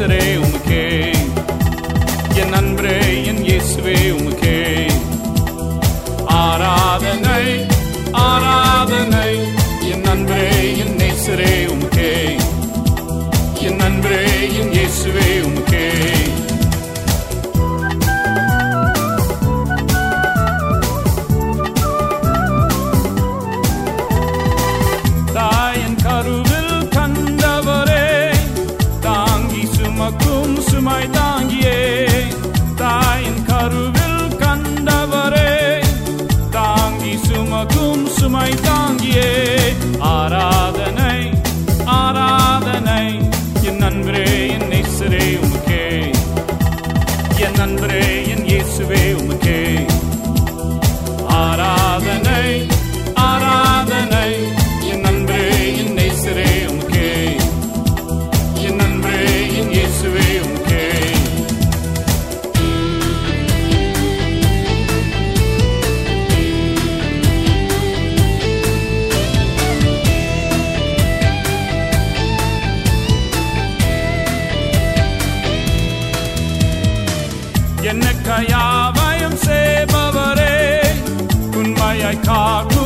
city. nandre, en Nesere, om Jen andre, en Jesue, om என்ன கயாவயம் செய்பவரே உண்மையை காக்கும்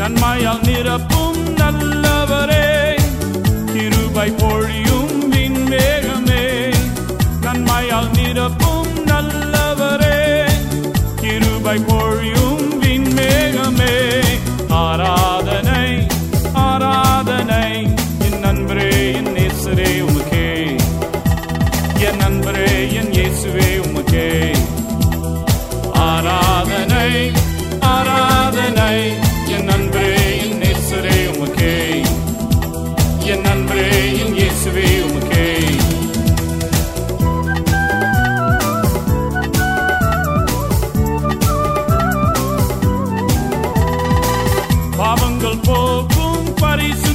நன்மையால் நிரப்பும் நல்லவரே. கிருபை பொழியும் விண்வேகமே நன்மையால் நிரப்பும் நல்லவரே. கிருபை பொழியும் விண்வேகமே ஆராதனை ஆராதனை. என் நண்பரே என் நேசரே உமக்கே. என் நண்பரே என் இயேசுவே உமக்கே. quando il fuoco comparisse